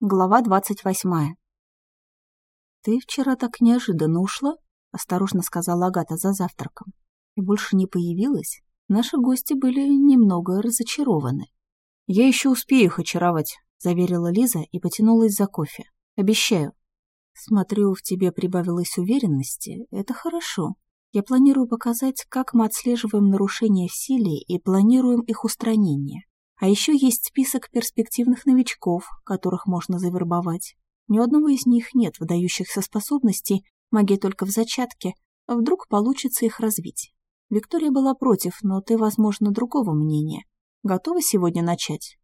Глава двадцать восьмая. «Ты вчера так неожиданно ушла?» — осторожно сказала Агата за завтраком. «И больше не появилась? Наши гости были немного разочарованы». «Я еще успею их очаровать», — заверила Лиза и потянулась за кофе. «Обещаю». «Смотрю, в тебе прибавилось уверенности. Это хорошо. Я планирую показать, как мы отслеживаем нарушения в силе и планируем их устранение. А еще есть список перспективных новичков, которых можно завербовать. Ни одного из них нет выдающихся способностей, магия только в зачатке, а вдруг получится их развить. Виктория была против, но ты, возможно, другого мнения. Готова сегодня начать?»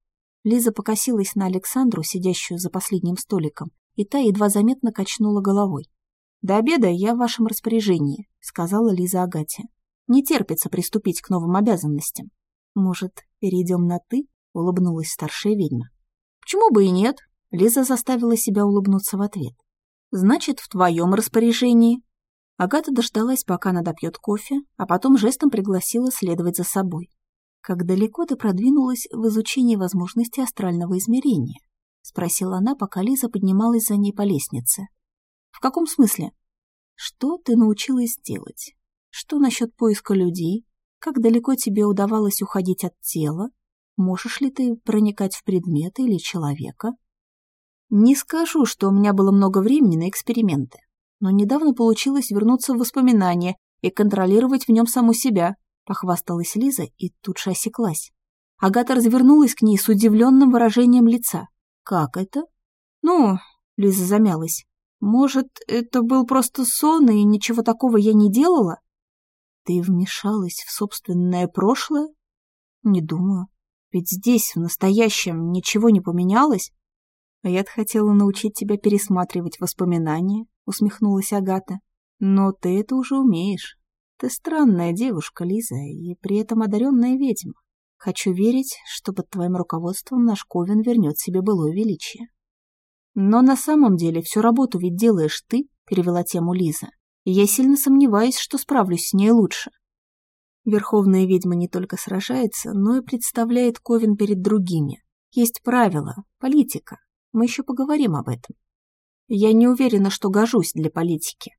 Лиза покосилась на Александру, сидящую за последним столиком, и та едва заметно качнула головой. «До обеда я в вашем распоряжении», — сказала Лиза Агате. «Не терпится приступить к новым обязанностям». «Может, перейдем на «ты»?» — улыбнулась старшая ведьма. «Почему бы и нет?» — Лиза заставила себя улыбнуться в ответ. «Значит, в твоем распоряжении». Агата дождалась, пока она допьет кофе, а потом жестом пригласила следовать за собой. «Как далеко ты продвинулась в изучении возможностей астрального измерения?» — спросила она, пока Лиза поднималась за ней по лестнице. «В каком смысле?» «Что ты научилась делать? Что насчет поиска людей, как далеко тебе удавалось уходить от тела? Можешь ли ты проникать в предметы или человека? Не скажу, что у меня было много времени на эксперименты, но недавно получилось вернуться в воспоминания и контролировать в нем саму себя, похвасталась Лиза и тут же осеклась. Агата развернулась к ней с удивленным выражением лица. «Как это?» «Ну...» — Лиза замялась. «Может, это был просто сон, и ничего такого я не делала?» Ты вмешалась в собственное прошлое? Не думаю. Ведь здесь, в настоящем, ничего не поменялось. А я-то хотела научить тебя пересматривать воспоминания, усмехнулась Агата. Но ты это уже умеешь. Ты странная девушка, Лиза, и при этом одаренная ведьма. Хочу верить, что под твоим руководством наш Ковен вернет себе былое величие. Но на самом деле всю работу ведь делаешь ты, перевела тему Лиза я сильно сомневаюсь, что справлюсь с ней лучше. Верховная ведьма не только сражается, но и представляет Ковен перед другими. Есть правила, политика. Мы еще поговорим об этом. Я не уверена, что гожусь для политики.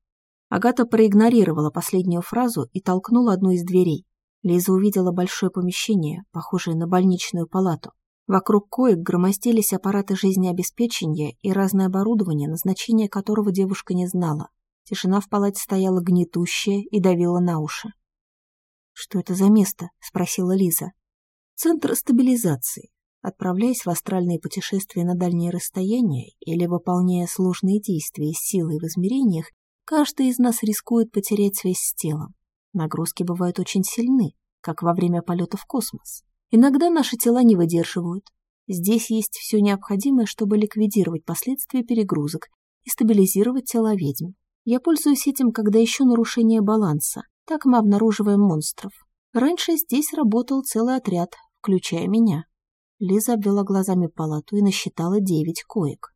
Агата проигнорировала последнюю фразу и толкнула одну из дверей. Лиза увидела большое помещение, похожее на больничную палату. Вокруг коек громоздились аппараты жизнеобеспечения и разное оборудование, назначение которого девушка не знала. Тишина в палате стояла гнетущая и давила на уши. «Что это за место?» — спросила Лиза. «Центр стабилизации. Отправляясь в астральные путешествия на дальние расстояния или выполняя сложные действия с силой в измерениях, каждый из нас рискует потерять связь с телом. Нагрузки бывают очень сильны, как во время полета в космос. Иногда наши тела не выдерживают. Здесь есть все необходимое, чтобы ликвидировать последствия перегрузок и стабилизировать тела ведьм. Я пользуюсь этим, когда ищу нарушение баланса. Так мы обнаруживаем монстров. Раньше здесь работал целый отряд, включая меня. Лиза обвела глазами палату и насчитала девять коек.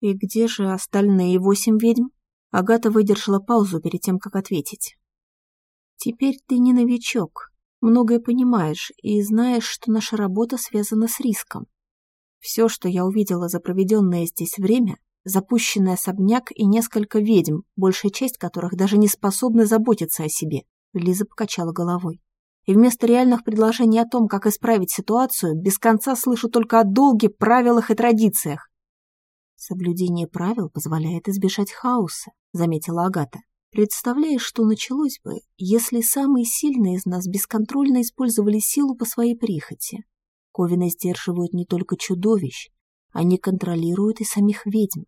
«И где же остальные восемь ведьм?» Агата выдержала паузу перед тем, как ответить. «Теперь ты не новичок, многое понимаешь и знаешь, что наша работа связана с риском. Все, что я увидела за проведенное здесь время, запущенный особняк и несколько ведьм, большая часть которых даже не способны заботиться о себе. Лиза покачала головой. И вместо реальных предложений о том, как исправить ситуацию, без конца слышу только о долге, правилах и традициях. Соблюдение правил позволяет избежать хаоса, заметила Агата. Представляешь, что началось бы, если самые сильные из нас бесконтрольно использовали силу по своей прихоти? Ковины сдерживают не только чудовищ, они контролируют и самих ведьм.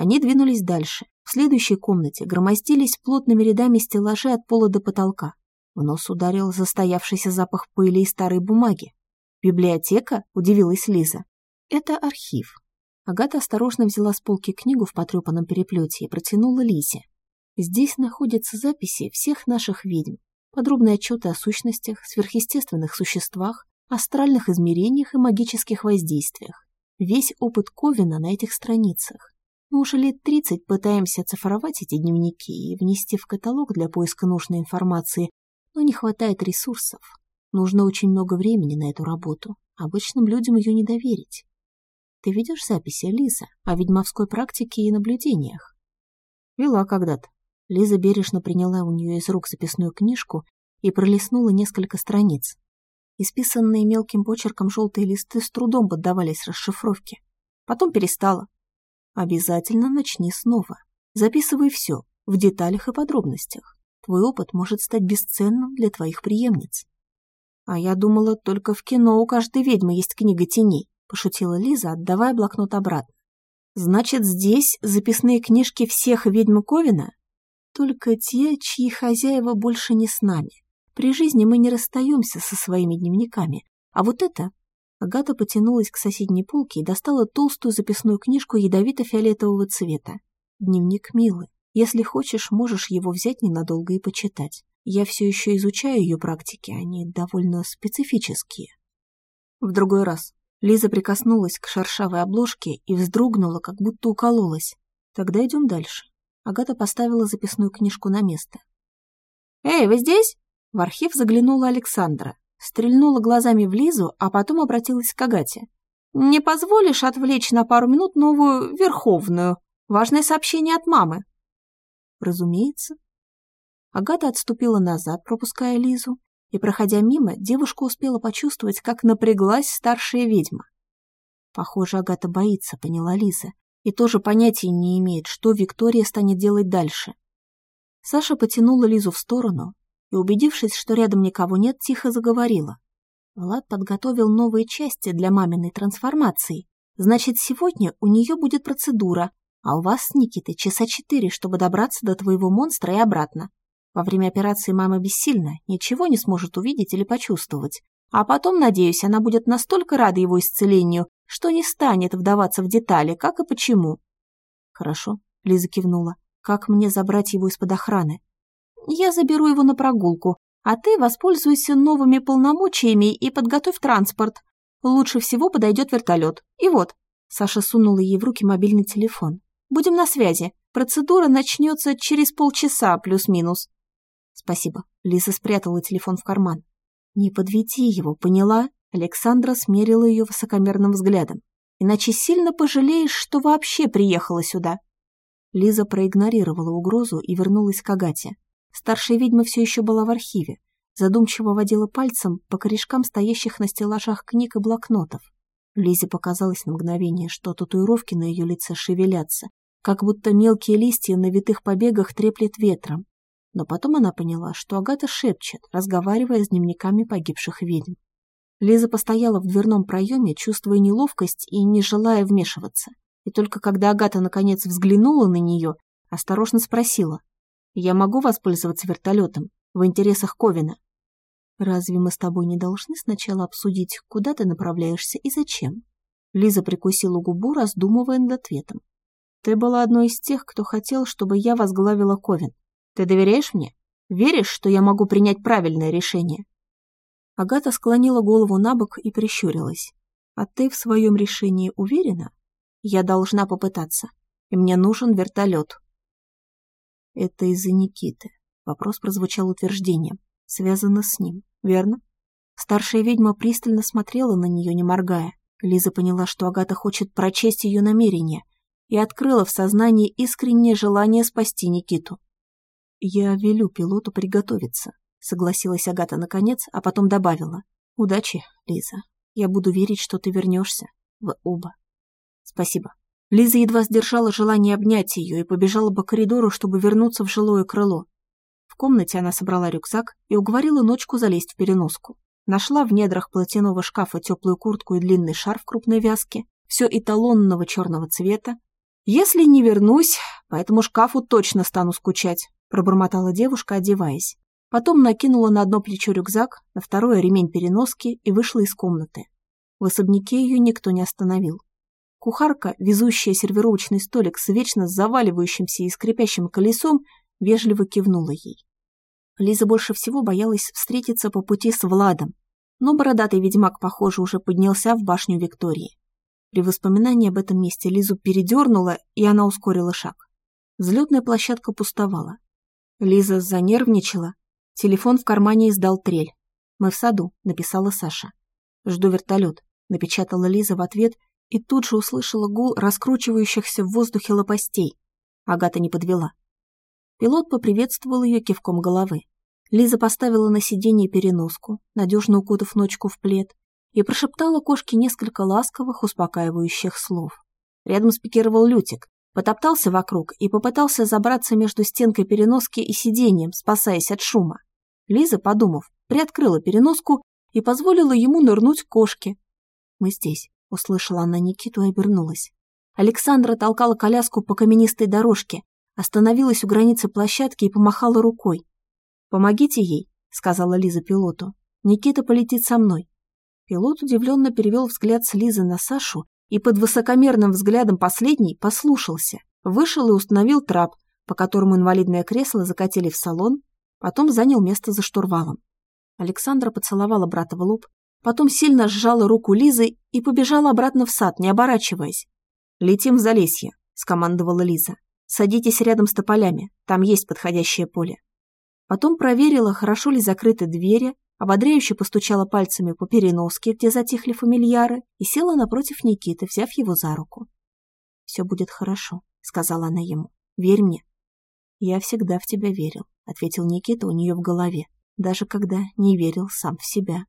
Они двинулись дальше. В следующей комнате громоздились плотными рядами стеллажи от пола до потолка. В нос ударил застоявшийся запах пыли и старой бумаги. «Библиотека?» – удивилась Лиза. «Это архив». Агата осторожно взяла с полки книгу в потрепанном переплете и протянула Лизе. «Здесь находятся записи всех наших ведьм, подробные отчеты о сущностях, сверхъестественных существах, астральных измерениях и магических воздействиях. Весь опыт Ковина на этих страницах. Мы уже лет тридцать пытаемся оцифровать эти дневники и внести в каталог для поиска нужной информации, но не хватает ресурсов. Нужно очень много времени на эту работу. Обычным людям ее не доверить. Ты видишь записи, Лиза, о ведьмовской практике и наблюдениях? Вела когда-то. Лиза бережно приняла у нее из рук записную книжку и пролистнула несколько страниц. Исписанные мелким почерком желтые листы с трудом поддавались расшифровке. Потом перестала. Обязательно начни снова. Записывай все, в деталях и подробностях. Твой опыт может стать бесценным для твоих преемниц. А я думала, только в кино у каждой ведьмы есть книга теней, пошутила Лиза, отдавая блокнот обратно. Значит, здесь записные книжки всех ведьм Ковина? Только те, чьи хозяева больше не с нами. При жизни мы не расстаемся со своими дневниками. А вот это... Агата потянулась к соседней полке и достала толстую записную книжку ядовито-фиолетового цвета. Дневник Милы. Если хочешь, можешь его взять ненадолго и почитать. Я все еще изучаю ее практики, они довольно специфические. В другой раз Лиза прикоснулась к шершавой обложке и вздрогнула, как будто укололась. Тогда идем дальше. Агата поставила записную книжку на место. «Эй, вы здесь?» В архив заглянула Александра, стрельнула глазами в Лизу, а потом обратилась к Агате. «Не позволишь отвлечь на пару минут новую Верховную? Важное сообщение от мамы». «Разумеется». Агата отступила назад, пропуская Лизу, и, проходя мимо, девушка успела почувствовать, как напряглась старшая ведьма. Похоже, Агата боится, поняла Лиза, и тоже понятия не имеет, что Виктория станет делать дальше. Саша потянула Лизу в сторону, и, убедившись, что рядом никого нет, тихо заговорила. Влад подготовил новые части для маминой трансформации. Значит, сегодня у нее будет процедура, а у вас с часа четыре, чтобы добраться до твоего монстра и обратно. Во время операции мама бессильна, ничего не сможет увидеть или почувствовать. А потом, надеюсь, она будет настолько рада его исцелению, что не станет вдаваться в детали, как и почему. Хорошо, Лиза кивнула. Как мне забрать его из-под охраны? Я заберу его на прогулку, а ты воспользуйся новыми полномочиями и подготовь транспорт. Лучше всего подойдет вертолет. И вот, Саша сунула ей в руки мобильный телефон. Будем на связи. Процедура начнется через полчаса плюс-минус. Спасибо. Лиза спрятала телефон в карман. Не подведи его, поняла? Александра смерила ее высокомерным взглядом. Иначе сильно пожалеешь, что вообще приехала сюда. Лиза проигнорировала угрозу и вернулась к Агате. Старшая ведьма все еще была в архиве, задумчиво водила пальцем по корешкам стоящих на стеллажах книг и блокнотов. Лизе показалось на мгновение, что татуировки на ее лице шевелятся, как будто мелкие листья на витых побегах треплет ветром. Но потом она поняла, что Агата шепчет, разговаривая с дневниками погибших ведьм. Лиза постояла в дверном проеме, чувствуя неловкость и не желая вмешиваться. И только когда Агата наконец взглянула на нее, осторожно спросила. Я могу воспользоваться вертолетом в интересах Ковина. Разве мы с тобой не должны сначала обсудить, куда ты направляешься и зачем? Лиза прикусила губу, раздумывая над ответом. Ты была одной из тех, кто хотел, чтобы я возглавила Ковен. Ты доверяешь мне? Веришь, что я могу принять правильное решение? Агата склонила голову на бок и прищурилась. А ты в своем решении уверена? Я должна попытаться. И мне нужен вертолет. Это из-за Никиты. Вопрос прозвучал утверждением. Связано с ним, верно? Старшая ведьма пристально смотрела на нее, не моргая. Лиза поняла, что Агата хочет прочесть ее намерения, и открыла в сознании искреннее желание спасти Никиту. «Я велю пилоту приготовиться», — согласилась Агата наконец, а потом добавила. «Удачи, Лиза. Я буду верить, что ты вернешься. Вы оба». «Спасибо». Лиза едва сдержала желание обнять ее и побежала по коридору, чтобы вернуться в жилое крыло. В комнате она собрала рюкзак и уговорила ночку залезть в переноску. Нашла в недрах платяного шкафа теплую куртку и длинный шарф крупной вязки, все эталонного черного цвета. «Если не вернусь, по этому шкафу точно стану скучать», пробормотала девушка, одеваясь. Потом накинула на одно плечо рюкзак, на второе ремень переноски и вышла из комнаты. В особняке ее никто не остановил. Кухарка, везущая сервировочный столик с вечно заваливающимся и скрипящим колесом, вежливо кивнула ей. Лиза больше всего боялась встретиться по пути с Владом, но бородатый ведьмак, похоже, уже поднялся в башню Виктории. При воспоминании об этом месте Лизу передернула, и она ускорила шаг. Взлетная площадка пустовала. Лиза занервничала. Телефон в кармане издал трель. «Мы в саду», — написала Саша. «Жду вертолет», — напечатала Лиза в ответ и тут же услышала гул раскручивающихся в воздухе лопастей. Агата не подвела. Пилот поприветствовал ее кивком головы. Лиза поставила на сиденье переноску, надежно укутав ночку в плед, и прошептала кошке несколько ласковых, успокаивающих слов. Рядом спикировал Лютик, потоптался вокруг и попытался забраться между стенкой переноски и сиденьем, спасаясь от шума. Лиза, подумав, приоткрыла переноску и позволила ему нырнуть кошке. «Мы здесь», — услышала она Никиту и обернулась. Александра толкала коляску по каменистой дорожке, остановилась у границы площадки и помахала рукой. «Помогите ей», — сказала Лиза пилоту. «Никита полетит со мной». Пилот удивленно перевел взгляд с Лизы на Сашу и под высокомерным взглядом последний послушался, вышел и установил трап, по которому инвалидное кресло закатили в салон, потом занял место за штурвалом. Александра поцеловала брата в лоб, потом сильно сжала руку Лизы и побежала обратно в сад, не оборачиваясь. «Летим в Залесье», — скомандовала Лиза. «Садитесь рядом с тополями, там есть подходящее поле». Потом проверила, хорошо ли закрыты двери, ободряюще постучала пальцами по переноске, где затихли фамильяры, и села напротив Никиты, взяв его за руку. «Все будет хорошо», — сказала она ему. «Верь мне». «Я всегда в тебя верил», — ответил Никита у нее в голове, даже когда не верил сам в себя.